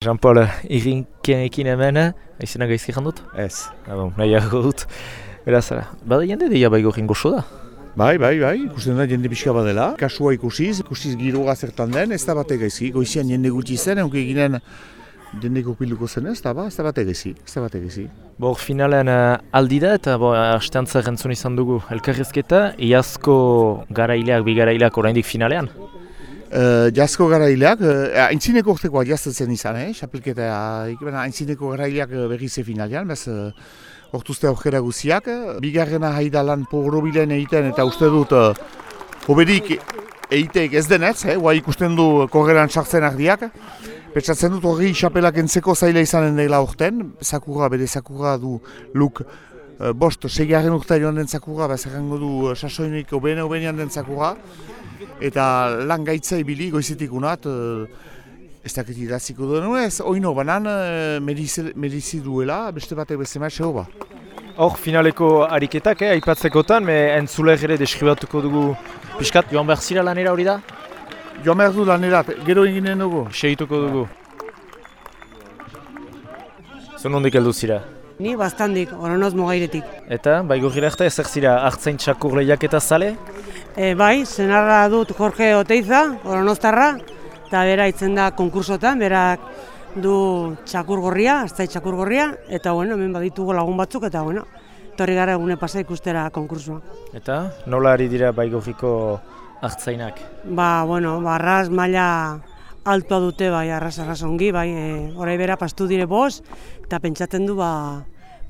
Jean-Paul irrinkenekin hemen, aizena gaizki jandut? Ez. Ah, bon, nahiago dut. Beraz, bada jende deia baigo jingo da? Bai, bai, bai, ikusten da jende pixka badela. Kasua ikusiz, ikusiz giroga zertan den, ez da bate gaizki. Goizian jende gutxi zen, eunke eginen jende kopiluko zen ez da ba, ez da bate gaizki, ez da bate gaizki. Bor, finalen uh, aldi da eta bo, asteantza rentzun izan dugu elkarrizketa, iazko garaileak, bi garaileak oraindik finalean? Uh, jazko garaileak, uh, aintzineko urtekoa jaztetzen izan, eh? Xapelketa, aintzineko garaileak berriz finalean, bez, uh, ortuzte aurkera guziak. Bigarrena haida lan porobilen egiten eta uste dut uh, hoberik egiteik ez denez, eh? Guai ikusten du korreran sartzen ardiak. Petsatzen dut hori xapelak entzeko zaila izanen dela urten, zakura, bere zakura du luk uh, bost, segiaren urta joan den zakura, bez du uh, sasoinik obene obenean den zakura eta lan gaitza ibili goizetik unat, uh, ez dakit idaziko duen, ez, oino banan uh, medizi duela, beste batek beste maitxe hoba. Hor, finaleko ariketak, eh, aipatzekotan, me entzuleg ere deskribatuko dugu pixkat, joan behar zira lanera hori da? Joan behar du lanera, gero eginen dugu. Segituko dugu. Zun hondik heldu zira? Ni bastandik, oronoz mogairetik. Eta, bai gurgira ez zira, hartzain txakur lehiak eta zale? E, bai, zenarra dut Jorge Oteiza, oronoztarra, eta bera itzen da konkursotan, berak du txakur gorria, hartzai txakur gorria, eta bueno, hemen baditugu lagun batzuk, eta bueno, torri gara egune pasa ikustera konkursua. Eta, nola ari dira bai gogiko hartzainak? Ba, bueno, barraz maila altua dute, bai, arras, arras ongi, bai, e, orai bera pastu dire bos, eta pentsatzen du, ba,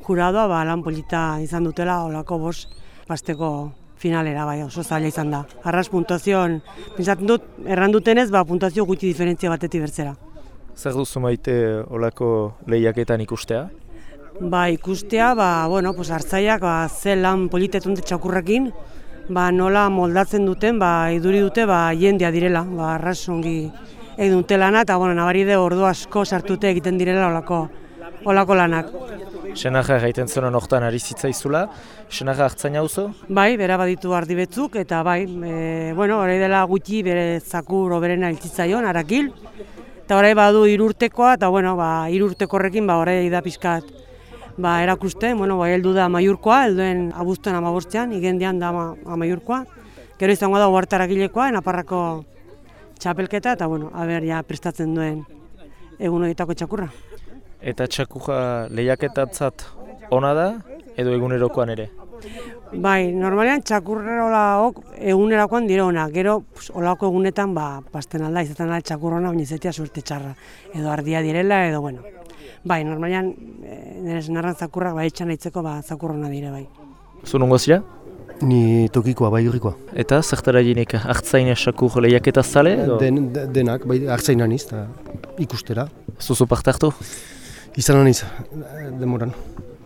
juradoa, ba, lan polita izan dutela, olako bos, pasteko finalera bai oso zaila izan da. Arras puntuazioan, pentsatzen dut, errandutenez, ba, puntuazio gutxi diferentzia batetik bertzera. Zer duzu maite olako lehiaketan ikustea? Ba, ikustea, ba, bueno, pues, hartzaiak ba, ze lan politetun txakurrekin, ba, nola moldatzen duten, ba, iduri dute ba, jendea direla, ba, arras ongi egin dute lana, eta bueno, nabari de ordu asko sartute egiten direla olako, olako lanak. Senaja gaiten zuen hortan ari zitzaizula, Senaja hartzain hauzo? Bai, bera baditu ardi betzuk, eta bai, e, bueno, hori dela gutxi bere zakur oberena iltzitzaion, harakil. Eta hori badu irurtekoa, eta bueno, ba, irurteko horrekin, ba, hori da pizkat, ba, erakuste, bueno, ba, heldu da maiurkoa, helduen abuztuen amabortzean, igendian da amaiurkoa. Gero izango da huartaragilekoa, enaparrako txapelketa, eta bueno, haber, ja, prestatzen duen egun horietako txakurra. Eta txakuja lehiaketatzat ona da edo egunerokoan ere? Bai, normalean txakurrola egunerakoan dire ona. Gero, pues, olako egunetan, ba, pasten alda, izaten alda txakurrona, baina izatea suerte txarra. Edo ardia direla, edo, bueno. Bai, normalean, e, nire zenarran zakurrak, ba, etxan aitzeko, ba, zakurrona dire, bai. Zu nungo zira? Ni tokikoa, bai hurrikoa. Eta, zertara jinik, hartzain esakur lehiaketa zale? Den, denak, bai, hartzain aniz, ikustera. Zuzu parte hartu? Izan aniz, demoran,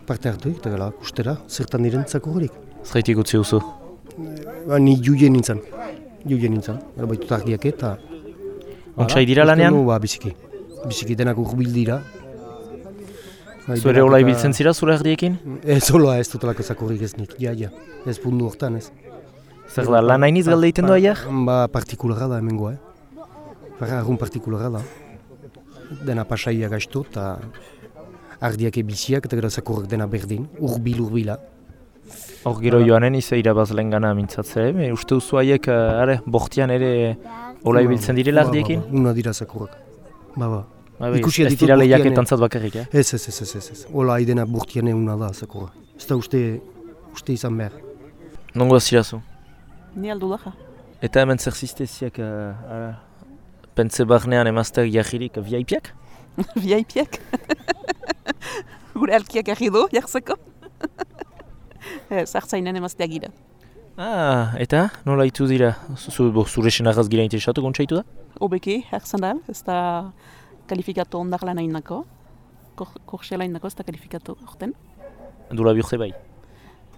parte hartu eta gala, kustera, zertan diren zako horik. Zaitik utzi duzu? Ba, ni juien nintzen, juien nintzen, gara baitu targiak eta... Ontsai dira lanean? Ba, biziki, biziki denak urbil dira. Zure hola ibiltzen zira zure erdiekin? Ez hola ez dutelako zako horik ez nik, ja, ja, ez pundu hortan ez. Zer da, lan hainiz galde egiten doa jak? Ba, partikulara da hemen goa, eh? Bara, argun partikulara da. Dena pasaia gaiztu eta ardiak ebiziak eta gara zakurrak dena berdin, urbil urbila. Hor gero joanen izan irabaz lehen gana mintzatze, eh? uste duzu haiek, are, bortian ere hola ibiltzen direla ardiekin? Ba, ba, una dira zakurrak, ba, ba. Ba, Ikusi ez dira lehiaketan zat bakarrik, eh? Ez, ez, ez, ez, ez, ez. Ola haidena bortian eguna da zakurra. Ez da uste, uste izan behar. Nongo zirazu? Ni aldu daja. Eta hemen zer zizteziak, uh, pentsa barnean emazteak jahirik, VIP-ak? VIP-ak? Gure alkiak ahi du, jartzeko. Zartzainen emazteak gira. Ah, eta nola itu dira? Zure senagaz gira interesatu kontsaitu da? Obeki, jartzen da, ez da kalifikatu ondar lan hain nako. Korsela hain nako, ez da kalifikatu orten. Dula bi urte bai?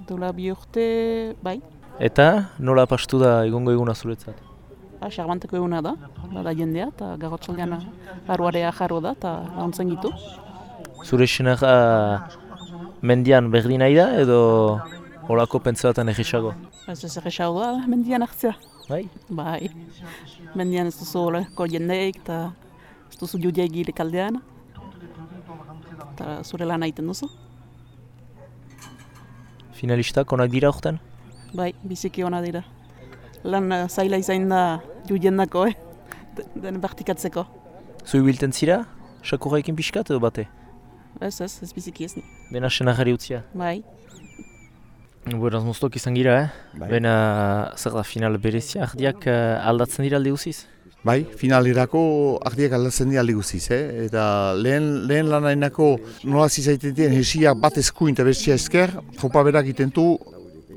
Dula bi urte bai. Eta nola pastu da egongo eguna zuretzat? Ba, xarbanteko eguna da, bada jendea, eta garrotzaldean arruarea jarro da, eta launtzen gitu. Zure senaga mendian berdin nahi da, edo holako pentsatuan egisago? Ez ez egisago da, mendian hartzea. Bai? Bai. Mendian ez duzu olako jendeik, eta ez duzu judiak gile kaldean. eta zure lan egiten duzu. Finalistak onak dira horten? Bai, biziki ona dira. Lan uh, zaila izan da juiendako, eh? De- Den praktikatzeko. Zu ibilten zira? Sakurraikin pixkat edo bate? Ez, ez, ez biziki ez ni. Dena senagari utzia. Bai, Beraz moztok izan gira, eh? Bai. Bena, zer da, final berezia, ardiak eh, aldatzen dira alde guziz? Bai, finalerako ardiak aldatzen dira aldi guztiz, eh? eta lehen, lehen lanainako nola zizaiteten hesiak bat eskuin eta bestia esker, jopa berak itentu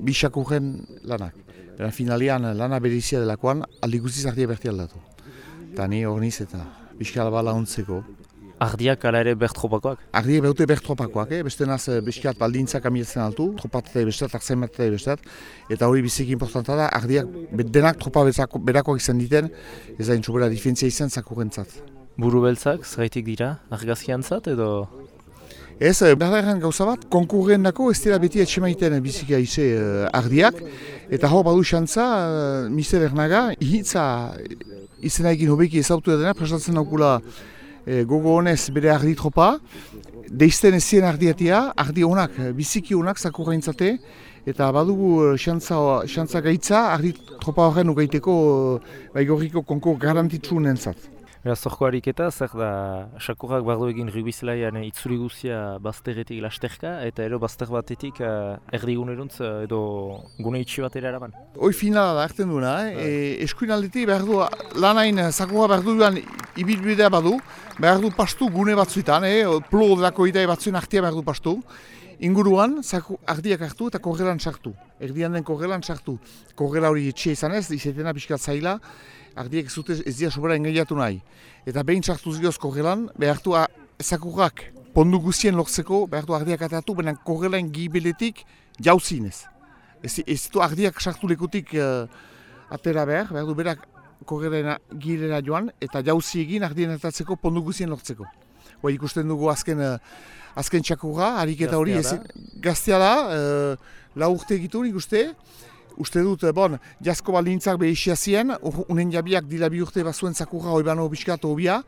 bisakurren lanak. Bera finalian lana berizia delakoan aldi guztiz ardiak berti aldatu. Eta ni hor niz eta biskal bala ontzeko. Ardiak ala ere bert jopakoak? Ardiak beute behar tropakoak, eh? beste naz biskiat baldintzak amietzen altu, tropat eta bestat, eta bestat, eta hori biziki importanta da, ardiak denak tropa bezako- berakoak izan diten, ez da intxubera difentzia izan zakurrentzat. Buru beltzak, zeraitik dira, argazkiantzat edo... Ez, eh, behar gauza bat, konkurren dako ez dira beti etxemaiten biziki aize uh, ardiak, eta hor badu xantza, uh, Mr. Bernaga, ihitza izena egin hobeki ezautu dena, prestatzen daukula eh, gogo honez bere ardi tropa, deizten ezien ardiatia, ardi honak, eh, biziki honak zakurraintzate, eta badugu eh, xantza, xantza gaitza, ardi tropa horren ugaiteko baigorriko konkur garantitzu nentzat. Beraz, zorko ariketa, zer da, sakurrak bardo egin rugbizelaian itzuri guzia bazterretik lasterka, eta ero bazter batetik uh, erdiguneruntz eh, edo gune itxi batera eraman. Hoi finala da hartzen duena, eh? e, eskuin aldetik behar du, lanain sakua behar du joan ibilbidea badu, behar du pastu gune batzuetan, eh? plo delako idai batzuen artia behar du pastu. Inguruan, zaku, ardiak hartu eta korrelan sartu. Erdian den korrelan sartu. Korrela hori etxea izan ez, izetena pixkat zaila, ardiak zute ez dira sobera engaiatu nahi. Eta behin sartu zioz korrelan, behartu a- zakurrak pondu guztien lortzeko, behartu ardiak atatu, baina korrelan gibeletik jauzinez. Ez, ez du ardiak sartu lekutik eh, atera behar, behar du berak korrela girera joan, eta jauzi egin ardien atatzeko pondu guztien lortzeko. Hoi ikusten dugu azken, eh, azken txakurra, ariketa hori Gaztea ez, gaztea da, uh, lau urte egitu nik uste, uste dut, eh, bon, jasko balintzak behixia ziren, unen jabiak dila bi urte bazuen zakurra hoi bano biskat hobia,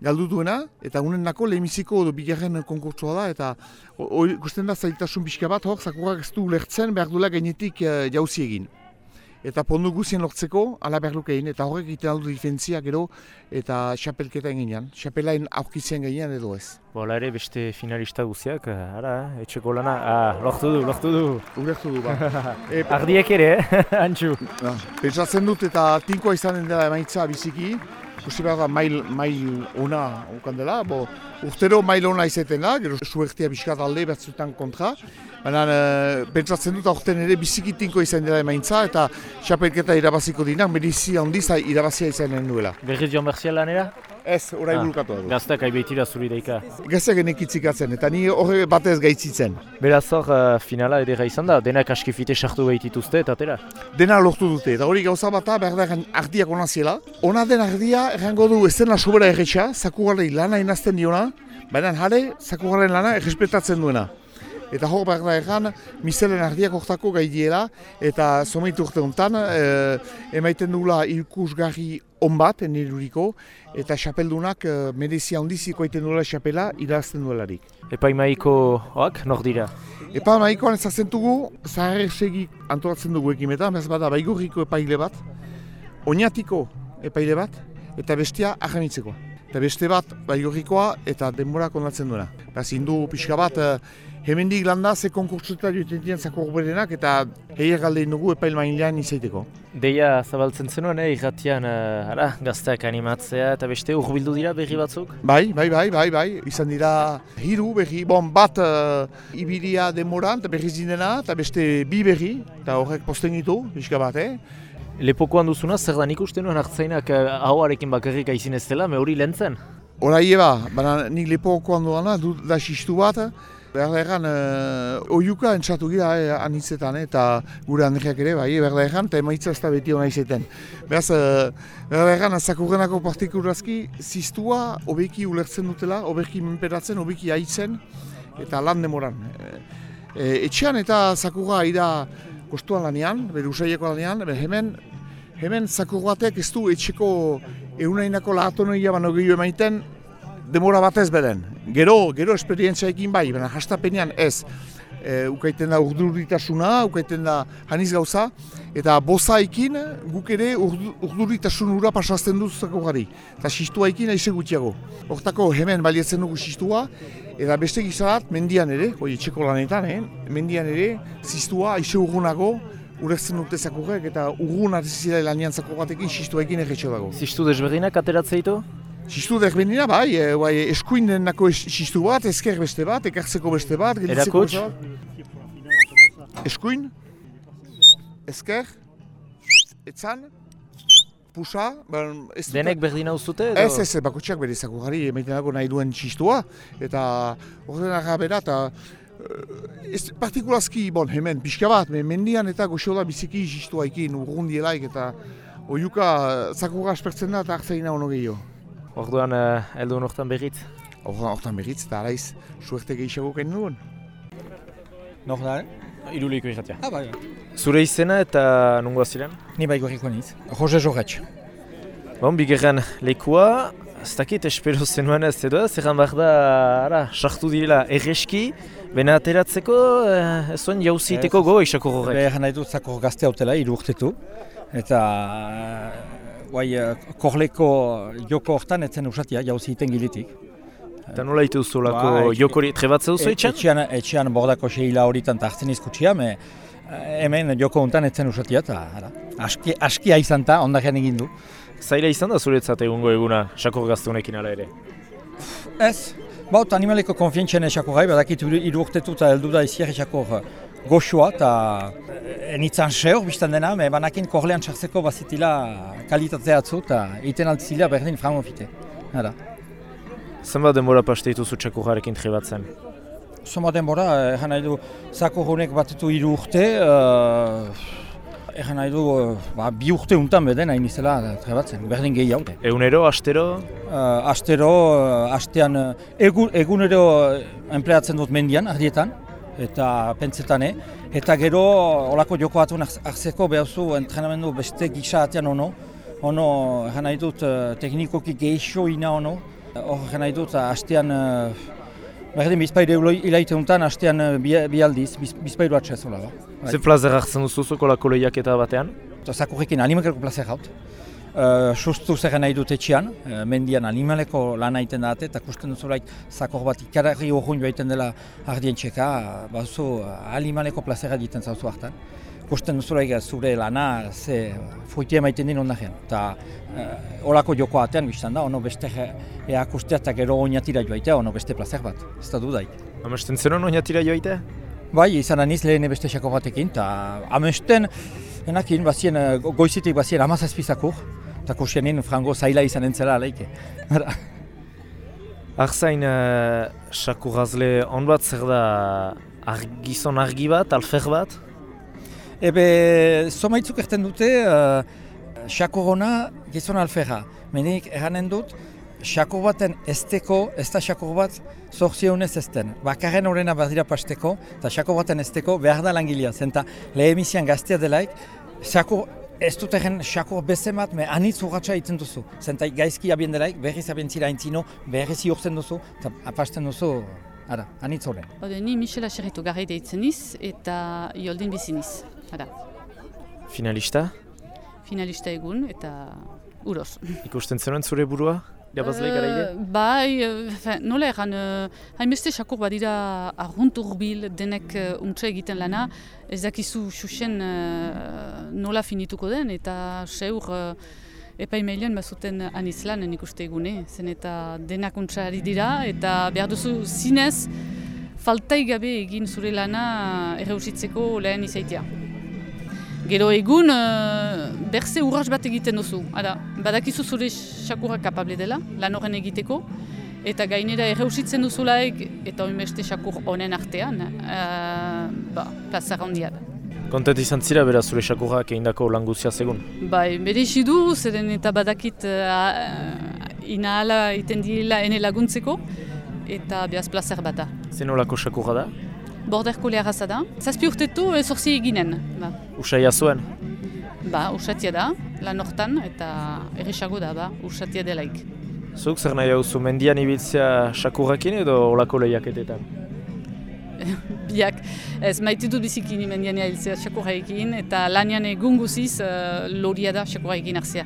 galdu duena, eta unen nako lehemiziko edo bigarren konkurtsua da, eta hori ikusten da zailtasun pixka bat, hor, zakurrak ez du lertzen behar duela gainetik uh, jauzi egin. Eta pondu guzien lortzeko, ala behar luke egin, eta horrek egiten aldu difentzia gero, eta xapelketa eginean, xapelain aurkitzen gainean edo ez. Bola ere beste finalista guziak, eh, ara, eh, etxeko lana, ah, lortu du, lortu du. Ulertu du, ba. e, Ardiek ere, eh, antxu. Ah, Pentsatzen dut eta tinkoa izanen dela emaitza biziki, ikusi behar da mail, mail ona ukan dela, bo, urtero mail ona izaten da, gero suertia biskat alde batzuetan kontra, baina e, pentsatzen dut aurten ere biziki tinkoa izan dela emaitza eta xapelketa irabaziko dinak, medizi handiz irabazia izanen duela. Berriz joan berzia lanera? Ez, orai Ah, bulkatu da. Gaztak aibeitira zuri daika. Gazteak enekitzikatzen, eta ni horre batez gaitzitzen. Beraz hor, eh, finala edera izan da, denak askifite sartu behitituzte eta atera. Dena lortu dute, eta hori gauza bata behar da erran ardiak ona ziela. Ona den ardia errango du ez dena sobera erretxa, zakugarrei lana inazten diona, baina jare zakugarren lana errespetatzen duena. Eta hor behar da erran, miselen ardiak hortako gai diela, eta zomeitu urte honetan, e, emaiten dugula ikusgarri on bat, niruriko, eta xapeldunak e, merezia handiziko egiten duela xapela irazten duelarik. Epaimaiko hoak, nor dira? Epa maikoan ezazen dugu, zaharresegi antolatzen dugu ekimetan, bez bada baigurriko epaile bat, oinatiko epaile bat, eta bestia ahamitzeko. Eta beste bat baigurrikoa eta denbora kondatzen duena. Beraz, indu pixka bat, eh, hemendik landa ze konkurtsuta joiten diren zako berenak eta heiak galdein dugu epail mainlean izaiteko. Deia zabaltzen zenuen, eh, irratian, eh, ara, gazteak animatzea eta beste urbildu dira berri batzuk? Bai, bai, bai, bai, bai, izan dira hiru berri, bon, bat uh, ibilia demoran, eta berri zinena, eta beste bi berri, eta horrek posten ditu, pixka bat, eh? Lepokoan duzuna, zer da nik uste nuen hartzainak eh, ahoarekin bakarrik aizin ez dela, me hori lentzen? Horai eba, baina nik lepoko handoana, du da bat, behar da egan, uh, oiuka entzatu gira eh, anitzetan, eh, eta gure handriak ere, bai, behar da egan, eta emaitza ez da beti hona izeten. Beraz, uh, behar da egan, zakurrenako partikurazki, ziztua hobeki ulertzen dutela, hobeki menperatzen, hobeki haitzen, eta lan demoran. E, e, etxean eta zakurra ira kostuan lanean, bere usaieko lanean, hemen, hemen zakur batek ez du etxeko eunainako lahatonoia baino gehiago emaiten, demora batez beren. Gero, gero esperientziaekin bai, baina hastapenean ez. E, ukaiten da urduritasuna, ukaiten da haniz gauza, eta bozaikin guk ere urdu- urduritasun ura pasazten duzako gari. Eta sistuaikin aize gutxiago. Hortako hemen baliatzen dugu sistua, eta beste gizarat mendian ere, hoi etxeko lanetan, eh? mendian ere, zistua aize urgunago, urektzen dute zakurrek, eta urgun artizila lanian zakor batekin sistuaekin erretxo dago. Ziztu desberdinak ateratzea ditu? Sistu desberdina bai, e, bai eskuin denako es- sistu bat, ezker beste bat, ekartzeko beste bat, gelditzeko beste bat. Eskuin, ezker, etzan, pusa, ben, ez dute- Denek berdina uzute edo? Ez, ez, bakotxeak bere zakurari emaiten dago nahi duen txistua, eta horren arabera, eta eh, ez partikulazki, bon, hemen, pixka bat, me- mendian eta goxola biziki txistua ekin, urgundielaik, eta oiuka zakurra aspertzen da eta hartzaina ono gehiago. Orduan, uh, heldu hortan berriz. Hortan, hortan berriz, eta araiz, suerte gehiago ken nuen. Nor da, eh? Iruliko irratia. Ah, bai. Zure izena eta nungoa ziren? Ni bai gorriko niz. Jose Jorretx. Bon, bigarren lekua, ez dakit espero zenuen ez edo, zerran behar da, ara, sartu direla erreski, bena ateratzeko, eh, ez zuen jauziteko go isako horrek. egan nahi dut zakor gazte hautela, hiru urtetu. Eta, guai, korleko joko hortan etzen usatia, jauzi iten gilitik. Eta nola ite duzulako Bai, jokori trebatzea duzu E- etxan? Etxean, etxean bordako seila horitan eta hartzen izkutsia, me, eh, hemen joko hontan etzen usatia, eta aski, askia izan ta, ondakean egin du. Zaila izan da zuretzat egungo eguna, sakor gaztunekin ala ere. Ez, baut animaleko konfientzen esako gai, badakit hiru urtetu eta heldu da iziar esako goxoa, eta enitzan seur biztan dena, me banakin korlean txartzeko bazitila kalitatea atzu, eta iten altzila berdin frango fite. Hala. Zenbat denbora paste dituzu txakurrarekin trebatzen? Soma denbora, egan nahi du, zako honek batetu hiru urte, uh, egan nahi du, eh, ba, bi urte untan beden hain izela trebatzen, berdin gehi haute. Egunero, astero, Uh, astero, astean, egun, egunero empleatzen dut mendian, ardietan, eta pentsetan, eh? Eta gero, olako joko batun hartzeko behazu entrenamendu beste gisa atean ono, ono, egan nahi dut, uh, teknikoki geixo ina ono, hor egan nahi dut, uh, astean, uh, berdin bizpairu hilaite untan, astean uh, bi, aldiz, biz, bizpairu atxez, hola, ze plazer hartzen duzu lehiaketa batean? Eta zakurrekin animaleko plazer haut. Uh, sustu zer nahi dut etxean, uh, mendian animaleko lan egiten da eta kusten duzulaik zakor bat ikararri horrein joaiten dela ardien txeka, bazu uh, animaleko plazera egiten zauzu hartan. Kusten duzulaik zure lana ze fruitia maiten din ondarean. Eta uh, olako joko atean biztan da, ono beste eakustea eta gero oinatira joaitea, ono beste plazer bat, ez da dudaik. Amesten zenon oinatira joaitea? Bai, izan aniz lehen beste xako batekin, eta amesten, enakin, bazien, eh, go- goizitik bazien amazazpizakur, eta kursianin frango zaila izan entzela aleike. Arzain, uh, sakurrazle on bat zer da argizon argi bat, alfer bat? Ebe, somaitzuk erten dute, uh, xako gona gizon alferra. Menik eranen dut, xako baten esteko, ez da xako bat zortzionez ezten. Bakarren horrena badira pasteko, eta xako baten esteko behar da langilea. Zenta, lehemizian gaztea delaik, xako ez dut egen xako bezemat, me anitz urratxa egiten duzu. Zenta gaizki abien delaik, berriz abien zira entzino, berriz iurtzen duzu, eta apasten duzu, ara, anitz horren. Bade, ni Michela Xerritu garri deitzen niz eta Ioldin biziniz. Hada, Finalista? finalista egun eta uroz. Ikusten zenuen zure burua? Irabazle garaile? Eh, bai, eh, fe, nola egan, uh, hainbeste sakur badira arrunt urbil denek uh, untxe egiten lana, ez dakizu xuxen uh, nola finituko den, eta seur uh, epaimailean bazuten anizlan ikuste egune, zen eta denak untxe ari dira, eta behar duzu zinez, faltai gabe egin zure lana erreusitzeko lehen izaitea. Gero egun, uh, berze urras bat egiten duzu. Hala, badakizu zure xakurra kapable dela, lan horren egiteko, eta gainera erreusitzen duzulaik, eta oinbeste xakur honen artean, uh, ba, plazara handia da. Kontent izan zira beraz zure sakurrak egindako lan guzia segun. Bai, bere du, zeren eta badakit uh, inahala iten direla ene laguntzeko, eta behaz plazer bat da. Zen olako sakurra da? Borderko leharraza da. Zazpi urtetu ezorzi eginen. Ba. Usaia zuen? Ba, usatia da, lan hortan, eta erresago da, ba, usatia delaik. Zuk zer nahi hauzu, mendian ibiltzea sakurrakin edo olako lehiaketetan? Biak, ez maite dut biziki ni mendian hiltzea sakurraekin eta lanian egun guziz uh, loria da sakurraekin hartzea.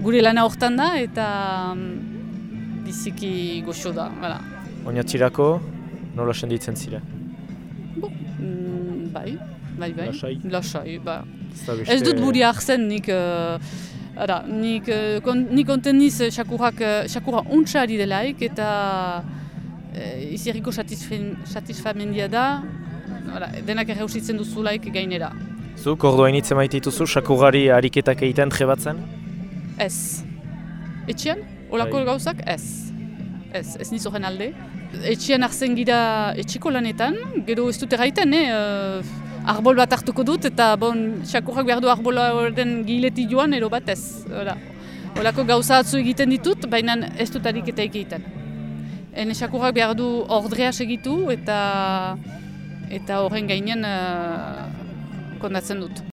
Gure lana hortan da eta mm, biziki goxo da, voilà. Oinatzirako, nola senditzen zira? Mm, bai, bai, bai. Lasai? Lasai, ba. Ez dut buri hartzen nik, uh, ara, nik, uh, kon, nik konten niz uh, sakurrak, uh, sakurra untsa ari delaik eta uh, izierriko satisfamendia da, ara, denak erreusitzen duzulaik gainera. Zuk ordu hainitze maite dituzu sakurrari ariketak egiten trebatzen? Ez. Etxean? Olako Bai. gauzak? Ez. Ez, ez niz horren alde. Etxean hartzen gira etxeko lanetan, gero ez dut erraiten, eh? uh, arbol bat hartuko dut eta bon, xakurrak behar du arbola horren gileti joan, ero bat ez. Hola. Olako gauza atzu egiten ditut, baina ez dut ariketa egiten. Ene xakurrak behar du ordrea segitu eta eta horren gainen uh, kondatzen dut.